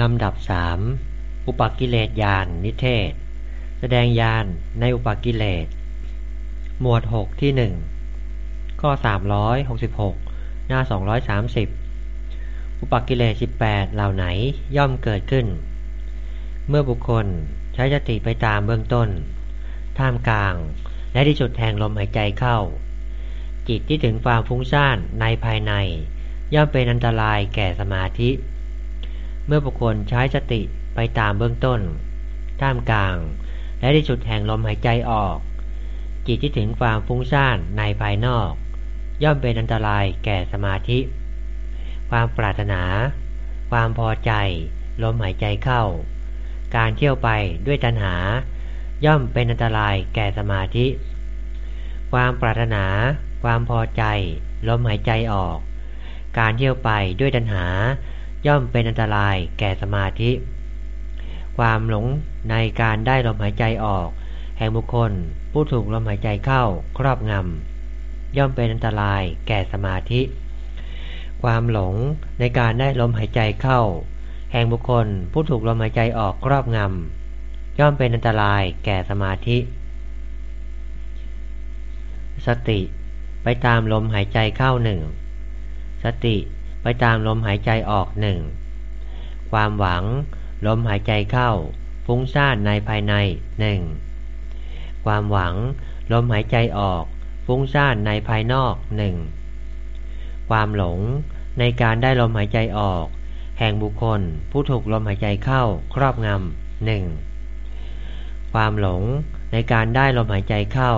ลำดับสามอุปกิเลสยานนิเทศ แสดงยานในอุปกิเลส หมวดหกที่หนึ่งข้อสามร้อยหกสิบหกหน้าสองร้อยสามสิบอุปกิเลสสิบแปดเหล่าไหนย่อมเกิดขึ้น เมื่อบุคคลใช้สติไปตามเบื้องต้น ท่ามกลางและที่สุดแห่งลมหายใจเข้า จิตที่ถึงความฟุ้งซ่านในภายใน ย่อมเป็นอันตรายแก่สมาธิ เมื่อบุคคลใช้สติไปตามเบื้องต้น ท่ามกลาง และที่สุดแห่งลมหายใจออก จิตที่ถึงความฟุ้งซ่านในภายนอก ย่อมเป็นอันตรายแก่สมาธิ ความปรารถนา ความพอใจ ลมหายใจเข้า การเที่ยวไปด้วยตัณหา ย่อมเป็นอันตรายแก่สมาธิ ความปรารถนา ความพอใจ ลมหายใจออก การเที่ยวไปด้วยตัณหา ย่อมเป็นอันตรายแก่สมาธิ ความหลงในการได้ลมหายใจออก แห่งบุคคล ผู้ถูกลมหายใจเข้าครอบงำย่อมเป็นอันตรายแก่สมาธิ ความหลงในการได้ลมหายใจเข้า แห่งบุคคล ผู้ถูกลมหายใจออกครอบงำย่อมเป็นอันตรายแก่สมาธิ สติไปตามลมหายใจเข้าหนึ่งสติ ไปตามลมหายใจออกหนึ่งความหวัง ลมหายใจเข้า ฟุ้งซ่านในภายในหนึ่งความหวัง ลมหายใจออก ฟุ้งซ่านในภายนอกหนึ่งความหลงในการได้ลมหายใจออก แห่งบุคคลผู้ถูกลมหายใจเข้าครอบงำหนึ่งความหลงในการได้ลมหายใจเข้า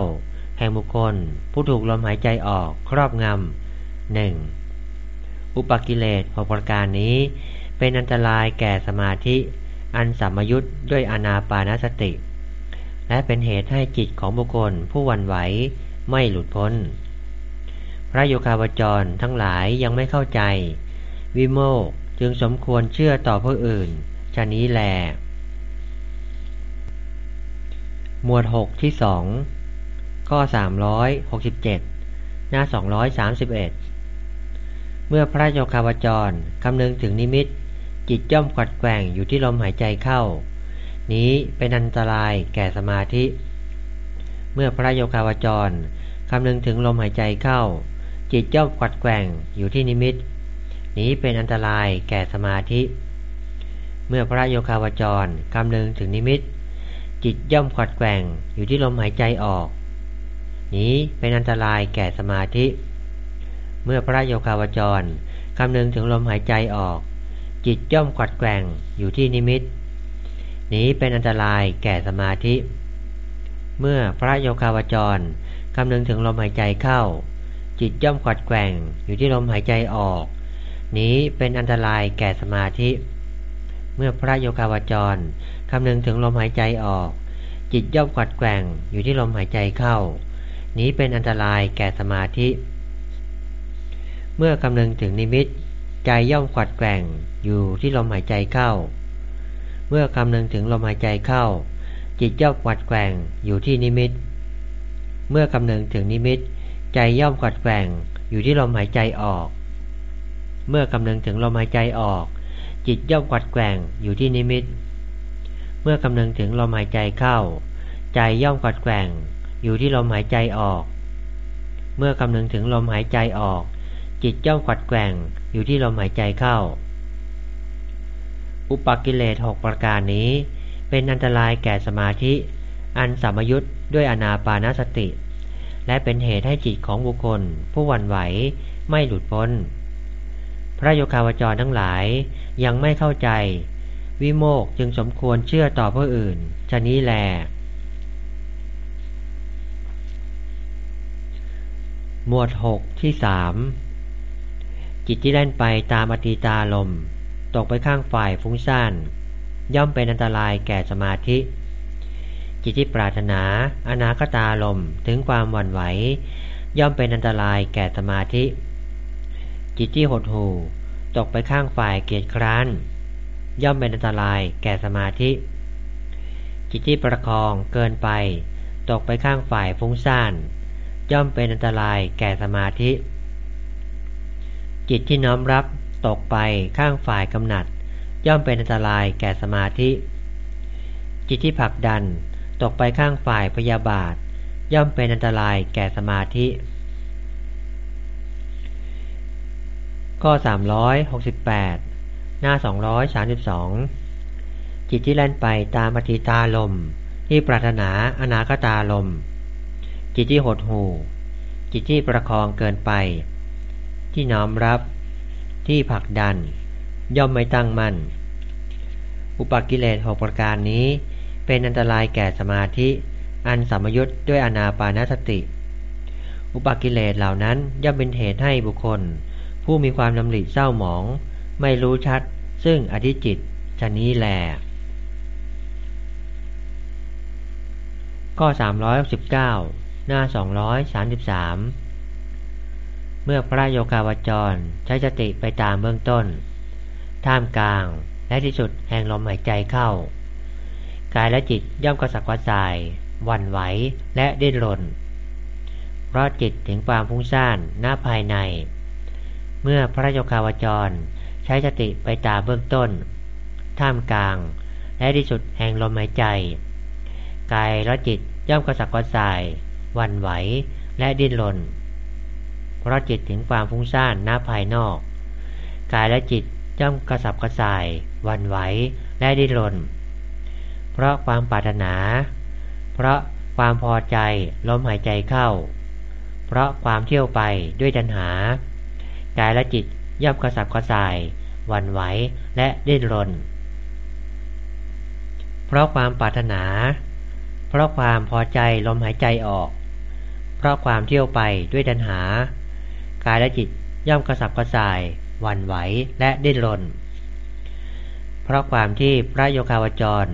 แห่งบุคคล ผู้ถูกลมหายใจออกครอบงำหนึ่ง อุปกิเลสหกประการนี้ เป็นอันตรายแก่สมาธิ อันสัมยุตด้วยอนาปานสติ และเป็นเหตุให้จิตของบุคคลผู้วันไหวไม่หลุดพ้น พระโยคาวจรทั้งหลายยังไม่เข้าใจ วิโมกจึงสมควรเชื่อต่อผู้อื่นชะนี้แล หมวดหกที่สองข้อ367หน้า231เเมื่อพระโยคาวจรคำนึงถึงนิมิต จิตย่อมขัดแกว่งอยู่ที่ลมหายใจเข้า นี้เป็นอันตรายแก่สมาธิ เมื่อพระโยคาวจรคำนึงถึงลมหายใจเข้า จิตย่อมขัดแกว่งอยู่ที่นิมิต นี้เป็นอันตรายแก่สมาธิ เมื่อพระโยคาวจรคำนึงถึงนิมิต จิตย่อมขัดแกว่งอยู่ที่ลมหายใจออก นี้เป็นอันตรายแก่สมาธิ มื่อพระโยคาวจรคำนึงถึงลมหายใจออก จิตย่อมขวัดแกว่งอยู่ที่นิมิต นี้เป็นอันตรายแก่สมาธิ เมื่อพระโยคาวจรคำนึงถึงลมหายใจเข้า จิตย่อมขวัดแกว่งอยู่ที่ลมหายใจออก นี้เป็นอันตรายแก่สมาธิ เมื่อพระโยคาวจรคำนึงถึงลมหายใจออก จิตย่อมขวัดแกว่งอยู่ที่ลมหายใจเข้า นี้เป็นอันตรายแก่สมาธิ เมื่อคำนึงถึงนิมิต ใจย่อมขวัดแกว่งอยู่ที่ลมหายใจเข้า เมื่อคำนึงถึงลมหายใจเข้า จิตย่อมขวัดแกว่งอยู่ที่นิมิต เมื่อคำนึงถึงนิมิต ใจย่อมขวัดแกว่งอยู่ที่ลมหายใจออก เมื่อคำนึงถึงลมหายใจออก จิตย่อมขวัดแกว่งอยู่ที่นิมิต เมื่อคำนึงถึงลมหายใจเข้า ใจย่อมขวัดแกว่งอยู่ที่ลมหายใจออก เมื่อคำนึงถึงลมหายใจออก จิตย่อมขวัดแกว่งอยู่ที่ลมหายใจเข้า อุปกิเลสหกประการนี้ เป็นอันตรายแก่สมาธิ อันสามยุทธ์ด้วยอนาปานสติ และเป็นเหตุให้จิตของบุคคล ผู้หวั่นไหวไม่หลุดพ้น พระโยคาวจรทั้งหลายยังไม่เข้าใจ วิโมกจึงสมควรเชื่อต่อผู้อื่นชนี้แลหมวดหกที่สาม จิตที่เล่นไปตามอติตาลม ตกไปข้างฝ่ายฟุ้งซ่าน ย่อมเป็นอันตรายแก่สมาธิ จิตที่ปรารถนา อนาคตาลมถึงความหวั่นไหว ย่อมเป็นอันตรายแก่สมาธิ จิตที่หดหู่ ตกไปข้างฝ่ายเกียรคร้าน ย่อมเป็นอันตรายแก่สมาธิ จิตที่ประคองเกินไป ตกไปข้างฝ่ายฟุ้งซ่าน ย่อมเป็นอันตรายแก่สมาธิ จิตที่น้อมรับตกไปข้างฝ่ายกำหนัด ย่อมเป็นอันตรายแก่สมาธิ จิตที่ผลักดันตกไปข้างฝ่ายพยาบาท ย่อมเป็นอันตรายแก่สมาธิ ข้อ 368 หน้า 232 จิตที่แล่นไปตามปฏิตาลม ที่ปรารถนาอนาคตาลม จิตที่หดหูจิตที่ประคองเกินไป ที่น้อมรับ ที่ผลักดัน ย่อมไม่ตั้งมั่น อุปกิเลสหกประการนี้ เป็นอันตรายแก่สมาธิ อันสมยุทธด้วยอนาปานสติ อุปกิเลสเหล่านั้นย่อมเป็นเหตุให้บุคคล ผู้มีความดำริเศร้าหมอง ไม่รู้ชัด ซึ่งอธิจิตชนี้แลก็369 หน้า 233 เมื่อพระโยคาวจรใช้สติไปตามเบื้องต้น ท่ามกลางและที่สุดแห่งลมหายใจเข้า กายและจิตย่อมกระสับกระส่ายวันไหวและดิ้นรน เพราะจิตถึงความฟุ้งซ่านหน้าภายใน เมื่อพระโยคาวจรใช้สติไปตามเบื้องต้น ท่ามกลาง และที่สุดแห่งลมหายใจ กายและจิตย่อมกระสับกระส่ายวันไหวและดิ้นรน เพราะจิตถึงความฟุ้งซ่านหน้าภายนอก กายและจิตย่อมกระสับกระส่ายวันไหวและดิ้นรน เพราะความปรารถนา เพราะความพอใจลมหายใจเข้า เพราะความเที่ยวไปด้วยตัณหา กายและจิตย่อมกระสับกระส่ายวันไหวและดิ้นรน เพราะความปรารถนา เพราะความพอใจลมหายใจออก เพราะความเที่ยวไปด้วยดันหา กายและจิตย่อมกระสับกระส่าย หวั่นไหวและดิ้นรน เพราะความที่พระโยคาวจร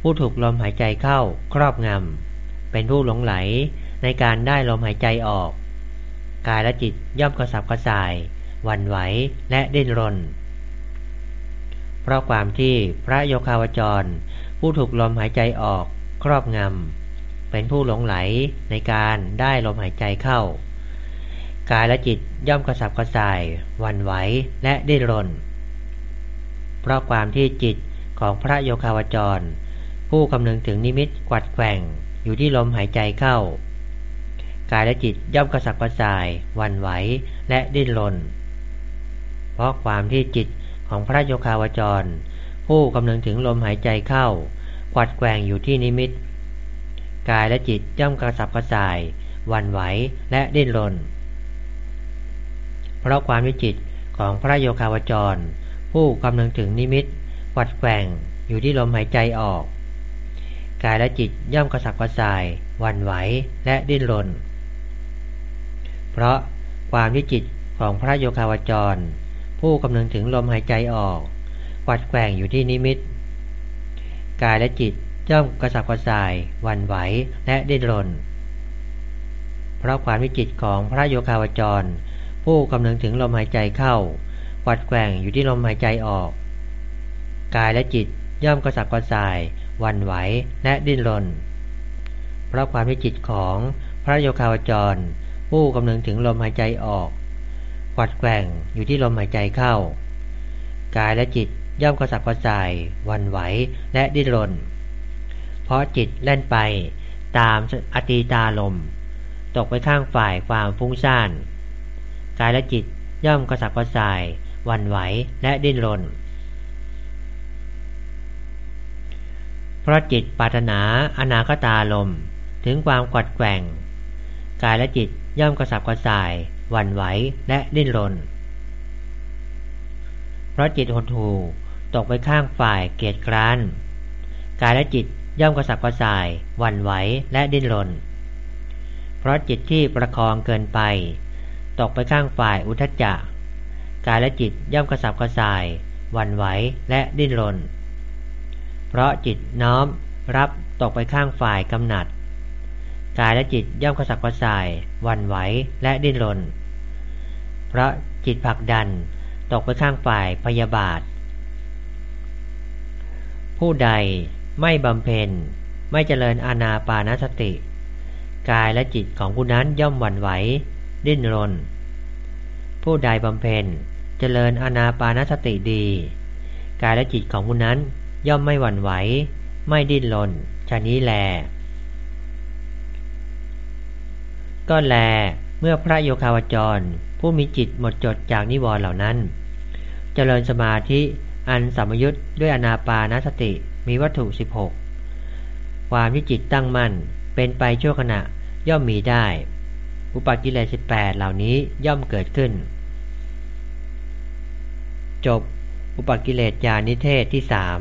ผู้ถูกลมหายใจเข้าครอบงำ เป็นผู้หลงไหลในการได้ลมหายใจออก กายและจิตย่อมกระสับกระส่าย หวั่นไหวและดิ้นรน เพราะความที่พระโยคาวจร ผู้ถูกลมหายใจออก ครอบงำ เป็นผู้หลงไหลในการได้ลมหายใจเข้า กายและจิตย่อมกระสับกระส่ายวันไหวและดิ้นรน เพราะความที่จิตของพระโยคาวจร ผู้คำนึงถึงนิมิตกวัดแกว่งอยู่ที่ลมหายใจเข้า กายและจิตย่อมกระสับกระส่ายวันไหวและดิ้นรน เพราะความที่จิตของพระโยคาวจร ผู้คำนึงถึงลมหายใจเข้าวัดแกว่งอยู่ที่นิมิต กายและจิตย่อมกระสับกระส่ายวันไหวและดิ้นรน เพราะความวิจิตของพระโยคาวจร ผู้กำลังถึงนิมิตวัดแกว่งอยู่ที่ลมหายใจออก กายและจิตย่อมกระสับกระส่ายวันไหวและดิ้นรน เพราะความวิจิตของพระโยคาวจร ผู้กำลังถึงลมหายใจออกวัดแกว่งอยู่ที่นิมิต กายและจิตย่อมกระสับกระส่ายวันไหวและดิ้นรน เพราะความวิจิตของพระโยคาวจร ผู้กำลังถึงลมหายใจเข้าวัดแกว่งอยู่ที่ลมหายใจออก กายและจิตย่อมกระสับกระส่าย วันไหวและดิ้นรน เพราะความวิจิตของพระโยคาวจร ผู้กำลังถึงลมหายใจออกวัดแกว่งอยู่ที่ลมหายใจเข้า กายและจิตย่อมกระสับกระส่าย วันไหวและดิ้นรน เพราะจิตเล่นไปตามอตีตาลม ตกไปข้างฝ่ายความฟุ้งซ่าน กายและจิตย่อมกระสับกระส่ายวันไหวและดิ้นรน เพราะจิตปรารถนาอนาคตาลมถึงความกัดแกว่ง กายและจิตย่อมกระสับกระส่ายวันไหวและดิ้นรน เพราะจิตหดหู่ตกไปข้างฝ่ายเกียรติกราน กายและจิตย่อมกระสับกระส่ายวันไหวและดิ้นรน เพราะจิตที่ประคองเกินไป ตกไปข้างฝ่ายอุทจจะ กายและจิตย่อมกระสับกระส่ายวันไหวและดิ้นรน เพราะจิตน้อมรับตกไปข้างฝ่ายกำหนัด กายและจิตย่อมกระสับกระส่ายวันไหวและดิ้นรน เพราะจิตผลักดันตกไปข้างฝ่ายพยาบาท ผู้ใดไม่บำเพ็ญไม่เจริญอาณาปานสติ กายและจิตของผู้นั้นย่อมหวั่นไหว ดิ้นรน ผู้ใดบำเพ็ญเจริญอาณาปานสติดี กายและจิตของผู้นั้นย่อมไม่หวั่นไหว ไม่ดิ้นรนชานี้แล ก็แล เมื่อพระโยคาวจร ผู้มีจิตหมดจดจากนิวรณ์เหล่านั้น เจริญสมาธิอันสัมยุตด้วยอนาปานสติมีวัตถุ 16 ความที่จิตตั้งมั่นเป็นไปชั่วขณะย่อมมีได้ อุปกิเลส18 เหล่านี้ย่อมเกิดขึ้น จบอุปกิเลสญาณิเทศที่สาม